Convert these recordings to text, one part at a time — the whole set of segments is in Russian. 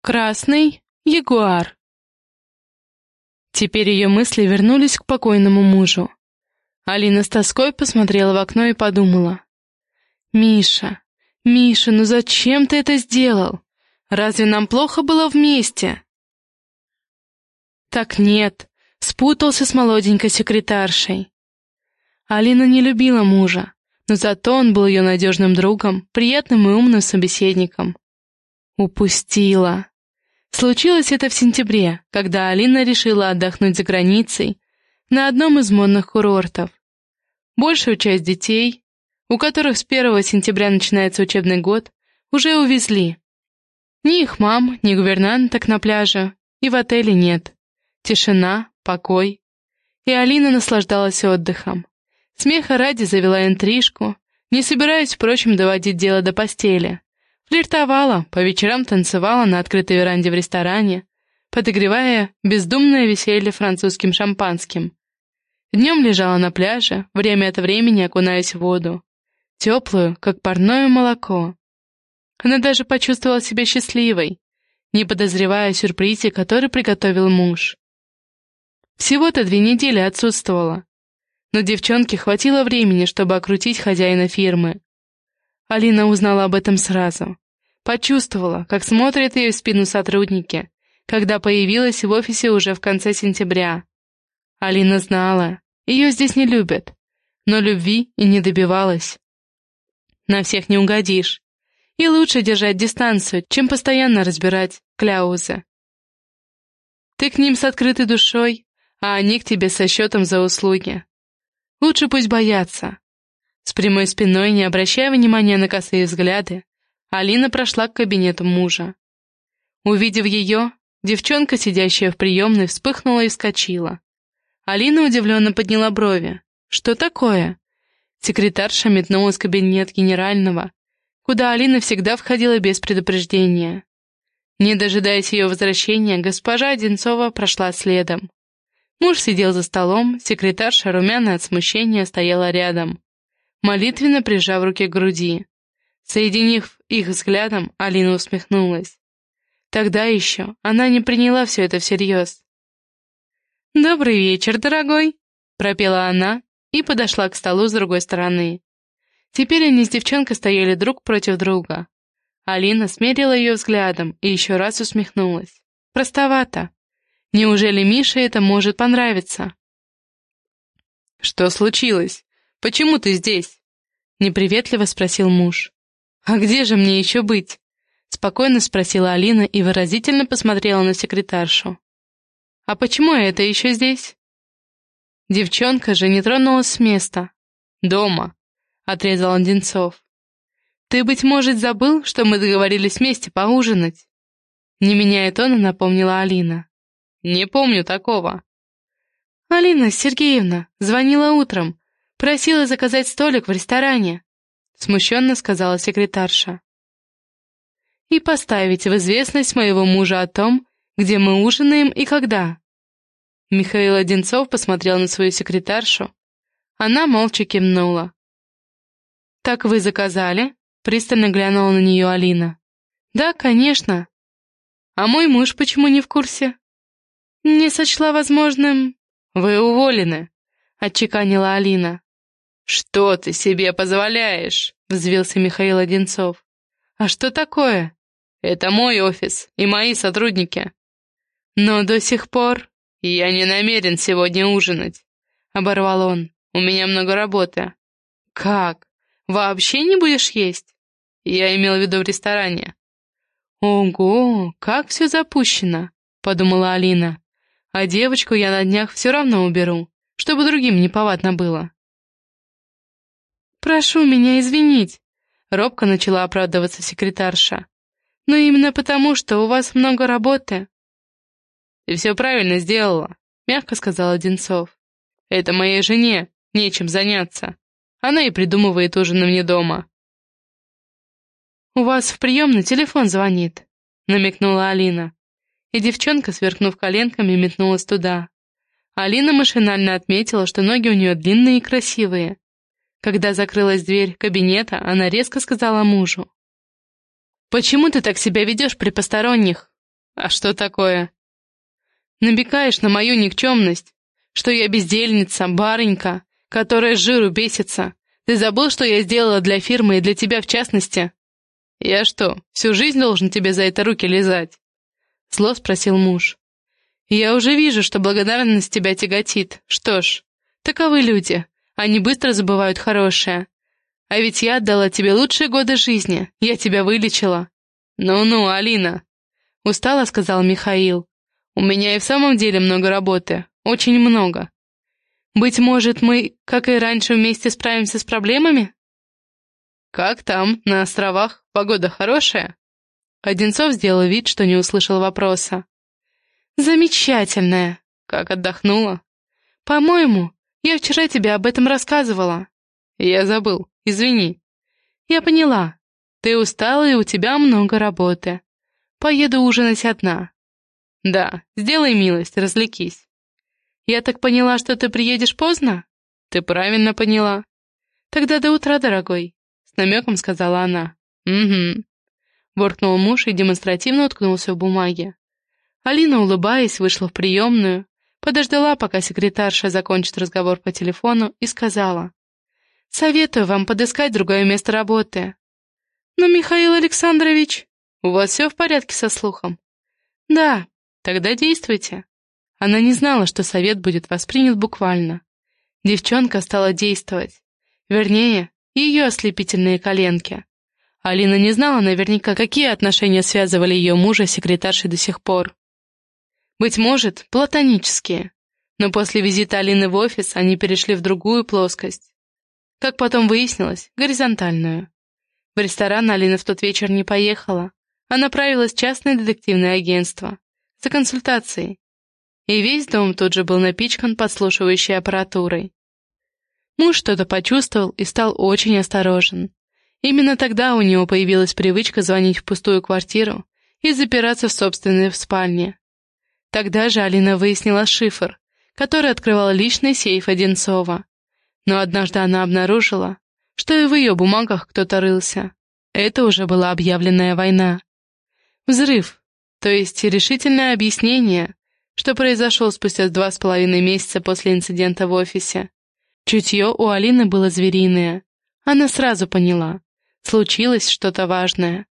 Красный ягуар. Теперь ее мысли вернулись к покойному мужу. Алина с тоской посмотрела в окно и подумала. «Миша, Миша, ну зачем ты это сделал? Разве нам плохо было вместе?» «Так нет, спутался с молоденькой секретаршей». Алина не любила мужа, но зато он был ее надежным другом, приятным и умным собеседником. Упустила. Случилось это в сентябре, когда Алина решила отдохнуть за границей на одном из модных курортов. Большую часть детей, у которых с 1 сентября начинается учебный год, уже увезли. Ни их мам, ни гувернанток на пляже и в отеле нет. Тишина, покой. И Алина наслаждалась отдыхом. Смеха ради завела интрижку, не собираясь, впрочем, доводить дело до постели. Флиртовала, по вечерам танцевала на открытой веранде в ресторане, подогревая бездумное веселье французским шампанским. Днем лежала на пляже, время от времени окунаясь в воду. Теплую, как парное молоко. Она даже почувствовала себя счастливой, не подозревая о сюрпризе, который приготовил муж. Всего-то две недели отсутствовала, но девчонке хватило времени, чтобы окрутить хозяина фирмы. Алина узнала об этом сразу. Почувствовала, как смотрят ее в спину сотрудники, когда появилась в офисе уже в конце сентября. Алина знала, ее здесь не любят, но любви и не добивалась. На всех не угодишь. И лучше держать дистанцию, чем постоянно разбирать кляузы. Ты к ним с открытой душой, а они к тебе со счетом за услуги. Лучше пусть боятся. С прямой спиной, не обращая внимания на косые взгляды, Алина прошла к кабинету мужа. Увидев ее, девчонка, сидящая в приемной, вспыхнула и вскочила. Алина удивленно подняла брови. «Что такое?» Секретарша метнулась в кабинет генерального, куда Алина всегда входила без предупреждения. Не дожидаясь ее возвращения, госпожа Одинцова прошла следом. Муж сидел за столом, секретарша, румяная от смущения, стояла рядом, молитвенно прижав руки к груди. Соединив их взглядом, Алина усмехнулась. Тогда еще она не приняла все это всерьез. «Добрый вечер, дорогой!» — пропела она и подошла к столу с другой стороны. Теперь они с девчонкой стояли друг против друга. Алина смерила ее взглядом и еще раз усмехнулась. Простовато. Неужели Мише это может понравиться? «Что случилось? Почему ты здесь?» — неприветливо спросил муж. «А где же мне еще быть?» — спокойно спросила Алина и выразительно посмотрела на секретаршу. «А почему это еще здесь?» Девчонка же не тронулась с места. «Дома», — отрезал Одинцов. «Ты, быть может, забыл, что мы договорились вместе поужинать?» Не меняя тона, напомнила Алина. Не помню такого. Алина Сергеевна звонила утром, просила заказать столик в ресторане, смущенно сказала секретарша. И поставить в известность моего мужа о том, где мы ужинаем и когда. Михаил Одинцов посмотрел на свою секретаршу. Она молча кивнула. «Так вы заказали?» — пристально глянула на нее Алина. «Да, конечно. А мой муж почему не в курсе?» «Не сочла возможным...» «Вы уволены», — отчеканила Алина. «Что ты себе позволяешь?» — взвился Михаил Одинцов. «А что такое?» «Это мой офис и мои сотрудники». «Но до сих пор...» «Я не намерен сегодня ужинать», — оборвал он. «У меня много работы». «Как? Вообще не будешь есть?» Я имел в виду в ресторане. «Ого, как все запущено», — подумала Алина. А девочку я на днях все равно уберу, чтобы другим неповадно было. «Прошу меня извинить», — робко начала оправдываться секретарша. «Но именно потому, что у вас много работы». «Ты все правильно сделала», — мягко сказал Одинцов. «Это моей жене нечем заняться. Она и придумывает ужин мне дома». «У вас в приемной телефон звонит», — намекнула Алина и девчонка, сверкнув коленками, метнулась туда. Алина машинально отметила, что ноги у нее длинные и красивые. Когда закрылась дверь кабинета, она резко сказала мужу. «Почему ты так себя ведешь при посторонних?» «А что такое?» «Набекаешь на мою никчемность, что я бездельница, барынька, которая жиру бесится. Ты забыл, что я сделала для фирмы и для тебя в частности?» «Я что, всю жизнь должен тебе за это руки лизать?» Зло спросил муж. «Я уже вижу, что благодарность тебя тяготит. Что ж, таковы люди. Они быстро забывают хорошее. А ведь я отдала тебе лучшие годы жизни. Я тебя вылечила». «Ну-ну, Алина», — устало сказал Михаил. «У меня и в самом деле много работы. Очень много. Быть может, мы, как и раньше, вместе справимся с проблемами?» «Как там, на островах? Погода хорошая?» Одинцов сделал вид, что не услышал вопроса. «Замечательная!» «Как отдохнула?» «По-моему, я вчера тебе об этом рассказывала». «Я забыл, извини». «Я поняла. Ты устала, и у тебя много работы. Поеду ужинать одна». «Да, сделай милость, развлекись». «Я так поняла, что ты приедешь поздно?» «Ты правильно поняла». «Тогда до утра, дорогой», — с намеком сказала она. «Угу», — буркнул муж и демонстративно уткнулся в бумаге. Алина, улыбаясь, вышла в приемную, подождала, пока секретарша закончит разговор по телефону, и сказала. «Советую вам подыскать другое место работы». «Но, Михаил Александрович, у вас все в порядке со слухом?» «Да, тогда действуйте». Она не знала, что совет будет воспринят буквально. Девчонка стала действовать. Вернее, ее ослепительные коленки. Алина не знала наверняка, какие отношения связывали ее мужа с секретаршей до сих пор. Быть может, платонические. Но после визита Алины в офис они перешли в другую плоскость. Как потом выяснилось, горизонтальную. В ресторан Алина в тот вечер не поехала, а направилась в частное детективное агентство за консультацией. И весь дом тут же был напичкан подслушивающей аппаратурой. Муж что-то почувствовал и стал очень осторожен. Именно тогда у него появилась привычка звонить в пустую квартиру и запираться в собственной спальне. Тогда же Алина выяснила шифр, который открывал личный сейф Одинцова. Но однажды она обнаружила, что и в ее бумагах кто-то рылся. Это уже была объявленная война. Взрыв, то есть решительное объяснение, что произошел спустя два с половиной месяца после инцидента в офисе. Чутье у Алины было звериное. Она сразу поняла. Случилось что-то важное.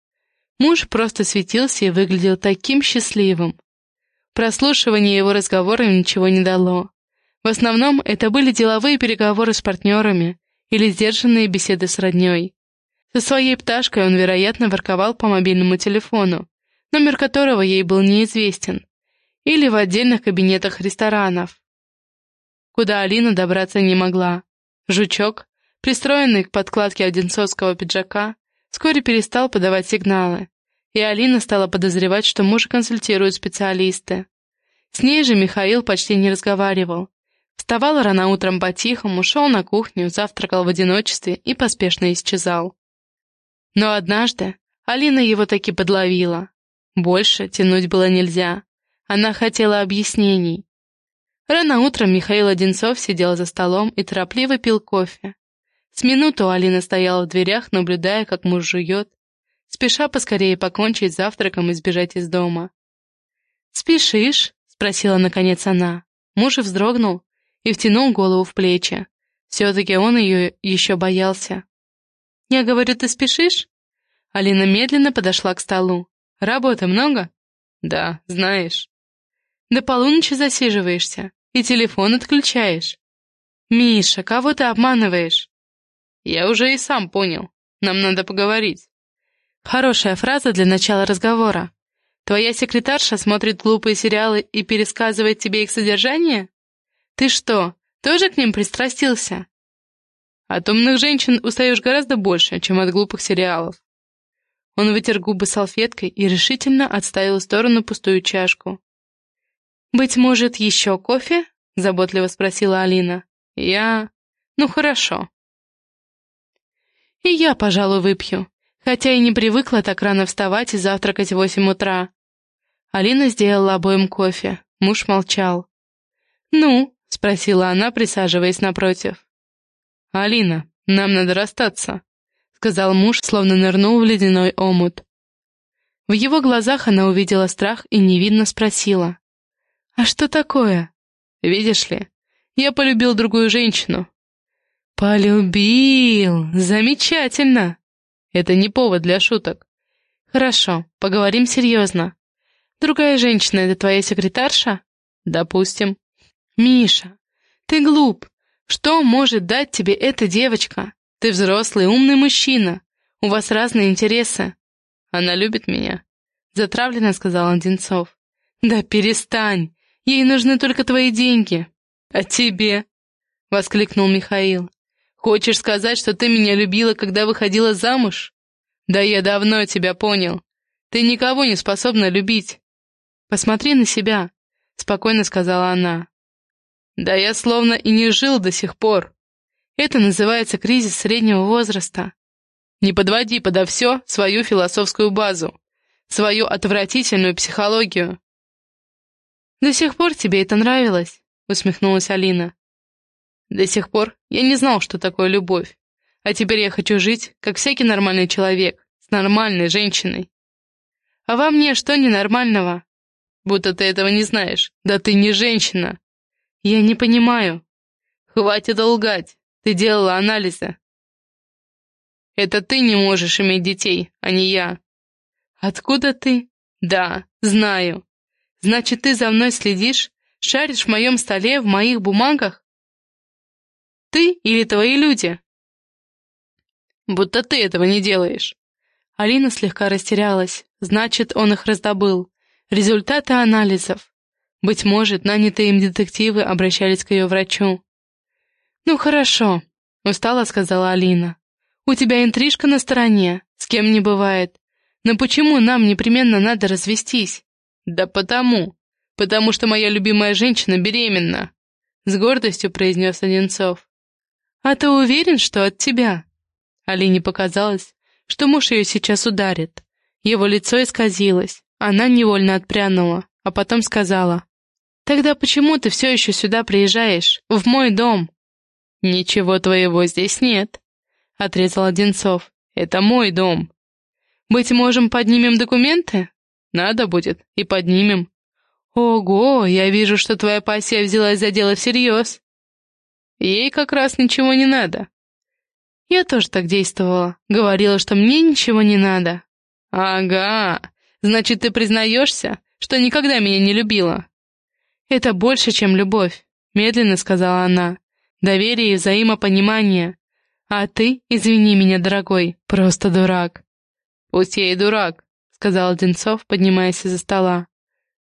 Муж просто светился и выглядел таким счастливым. Прослушивание его разговора ничего не дало. В основном это были деловые переговоры с партнерами или сдержанные беседы с родней. Со своей пташкой он, вероятно, ворковал по мобильному телефону, номер которого ей был неизвестен, или в отдельных кабинетах ресторанов, куда Алина добраться не могла. Жучок, пристроенный к подкладке одинцовского пиджака, вскоре перестал подавать сигналы, и Алина стала подозревать, что мужа консультируют специалисты. С ней же Михаил почти не разговаривал. Вставал рано утром по-тихому, шел на кухню, завтракал в одиночестве и поспешно исчезал. Но однажды Алина его таки подловила. Больше тянуть было нельзя. Она хотела объяснений. Рано утром Михаил Одинцов сидел за столом и торопливо пил кофе. С минуту Алина стояла в дверях, наблюдая, как муж жует, спеша поскорее покончить завтраком и сбежать из дома. «Спешишь?» — спросила наконец она. Муж вздрогнул и втянул голову в плечи. Все-таки он ее еще боялся. «Я говорю, ты спешишь?» Алина медленно подошла к столу. «Работы много?» «Да, знаешь». «До полуночи засиживаешься и телефон отключаешь». «Миша, кого ты обманываешь?» «Я уже и сам понял. Нам надо поговорить». Хорошая фраза для начала разговора. Твоя секретарша смотрит глупые сериалы и пересказывает тебе их содержание? Ты что, тоже к ним пристрастился? От умных женщин устаешь гораздо больше, чем от глупых сериалов. Он вытер губы салфеткой и решительно отставил в сторону пустую чашку. «Быть может, еще кофе?» — заботливо спросила Алина. «Я... Ну, хорошо». «И я, пожалуй, выпью хотя и не привыкла так рано вставать и завтракать в восемь утра. Алина сделала обоим кофе, муж молчал. «Ну?» — спросила она, присаживаясь напротив. «Алина, нам надо расстаться», — сказал муж, словно нырнул в ледяной омут. В его глазах она увидела страх и невинно спросила. «А что такое?» «Видишь ли, я полюбил другую женщину». «Полюбил! Замечательно!» «Это не повод для шуток». «Хорошо, поговорим серьезно. Другая женщина — это твоя секретарша?» «Допустим». «Миша, ты глуп. Что может дать тебе эта девочка? Ты взрослый, умный мужчина. У вас разные интересы. Она любит меня. Затравленно сказал Одинцов. Да перестань. Ей нужны только твои деньги. А тебе? Воскликнул Михаил. Хочешь сказать, что ты меня любила, когда выходила замуж? Да я давно тебя понял. Ты никого не способна любить. Посмотри на себя, спокойно сказала она. Да я словно и не жил до сих пор. Это называется кризис среднего возраста. Не подводи подо все свою философскую базу, свою отвратительную психологию. «До сих пор тебе это нравилось?» — усмехнулась Алина. «До сих пор я не знал, что такое любовь. А теперь я хочу жить, как всякий нормальный человек, с нормальной женщиной. А во мне что ненормального? Будто ты этого не знаешь. Да ты не женщина. Я не понимаю. Хватит лгать. Ты делала анализы. Это ты не можешь иметь детей, а не я. Откуда ты? Да, знаю. Значит, ты за мной следишь, шаришь в моем столе, в моих бумагах? Ты или твои люди? Будто ты этого не делаешь. Алина слегка растерялась. Значит, он их раздобыл. Результаты анализов. Быть может, нанятые им детективы обращались к ее врачу. «Ну хорошо», — устало сказала Алина. «У тебя интрижка на стороне, с кем не бывает. Но почему нам непременно надо развестись?» «Да потому. Потому что моя любимая женщина беременна», — с гордостью произнес Одинцов. «А ты уверен, что от тебя?» Алине показалось, что муж ее сейчас ударит. Его лицо исказилось, она невольно отпрянула, а потом сказала. «Тогда почему ты все еще сюда приезжаешь, в мой дом?» «Ничего твоего здесь нет», — отрезал Одинцов. «Это мой дом. Быть можем, поднимем документы? Надо будет, и поднимем. Ого, я вижу, что твоя пассия взялась за дело всерьез. Ей как раз ничего не надо». Я тоже так действовала. Говорила, что мне ничего не надо. «Ага, значит, ты признаешься, что никогда меня не любила?» «Это больше, чем любовь», — медленно сказала она доверие и взаимопонимание. А ты, извини меня, дорогой, просто дурак. Пусть я и дурак, сказал Одинцов, поднимаясь из-за стола.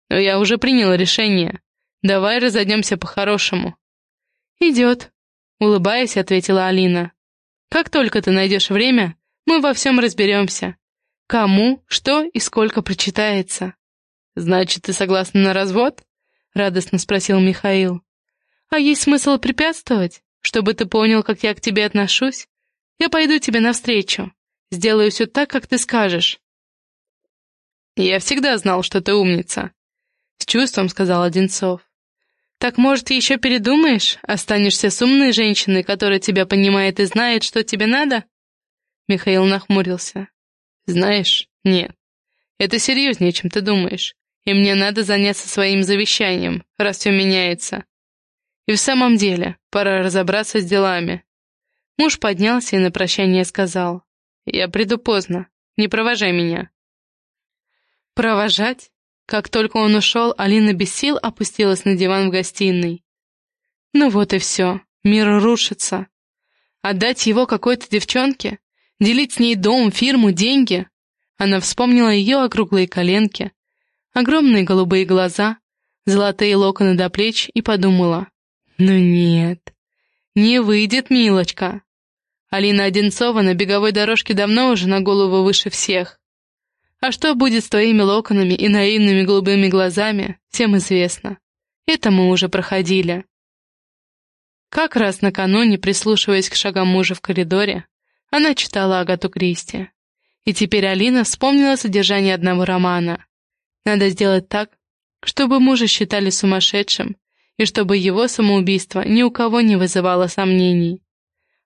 Но я уже принял решение. Давай разойдемся по-хорошему. Идет, улыбаясь, ответила Алина. Как только ты найдешь время, мы во всем разберемся. Кому, что и сколько прочитается. Значит, ты согласна на развод? Радостно спросил Михаил. А есть смысл препятствовать? Чтобы ты понял, как я к тебе отношусь? Я пойду тебе навстречу. Сделаю все так, как ты скажешь. Я всегда знал, что ты умница. С чувством сказал Одинцов. Так, может, еще передумаешь? Останешься с умной женщиной, которая тебя понимает и знает, что тебе надо? Михаил нахмурился. Знаешь, нет. Это серьезнее, чем ты думаешь. И мне надо заняться своим завещанием, раз все меняется. И в самом деле, пора разобраться с делами. Муж поднялся и на прощание сказал. «Я приду поздно. Не провожай меня». «Провожать?» Как только он ушел, Алина без сил опустилась на диван в гостиной. Ну вот и все. Мир рушится. Отдать его какой-то девчонке? Делить с ней дом, фирму, деньги? Она вспомнила ее округлые коленки, огромные голубые глаза, золотые локоны до плеч и подумала. Ну нет, не выйдет, милочка. Алина Одинцова на беговой дорожке давно уже на голову выше всех. А что будет с твоими локонами и наивными голубыми глазами, всем известно. Это мы уже проходили. Как раз накануне, прислушиваясь к шагам мужа в коридоре, она читала Агату Кристи. И теперь Алина вспомнила содержание одного романа. Надо сделать так, чтобы мужа считали сумасшедшим и чтобы его самоубийство ни у кого не вызывало сомнений.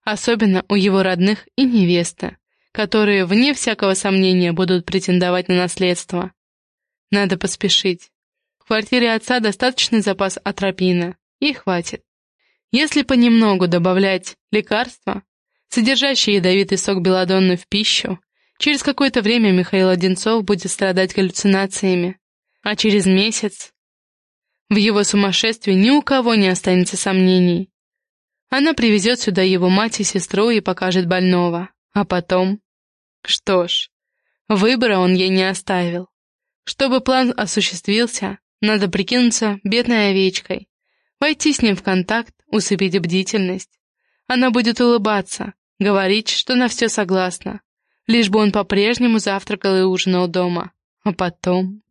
Особенно у его родных и невесты, которые, вне всякого сомнения, будут претендовать на наследство. Надо поспешить. В квартире отца достаточный запас атропина, и хватит. Если понемногу добавлять лекарства, содержащие ядовитый сок белодонны в пищу, через какое-то время Михаил Одинцов будет страдать галлюцинациями, а через месяц в его сумасшествии ни у кого не останется сомнений. Она привезет сюда его мать и сестру и покажет больного. А потом... Что ж, выбора он ей не оставил. Чтобы план осуществился, надо прикинуться бедной овечкой, войти с ним в контакт, усыпить бдительность. Она будет улыбаться, говорить, что на все согласна, лишь бы он по-прежнему завтракал и ужинал дома. А потом...